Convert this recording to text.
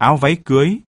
áo váy cưới,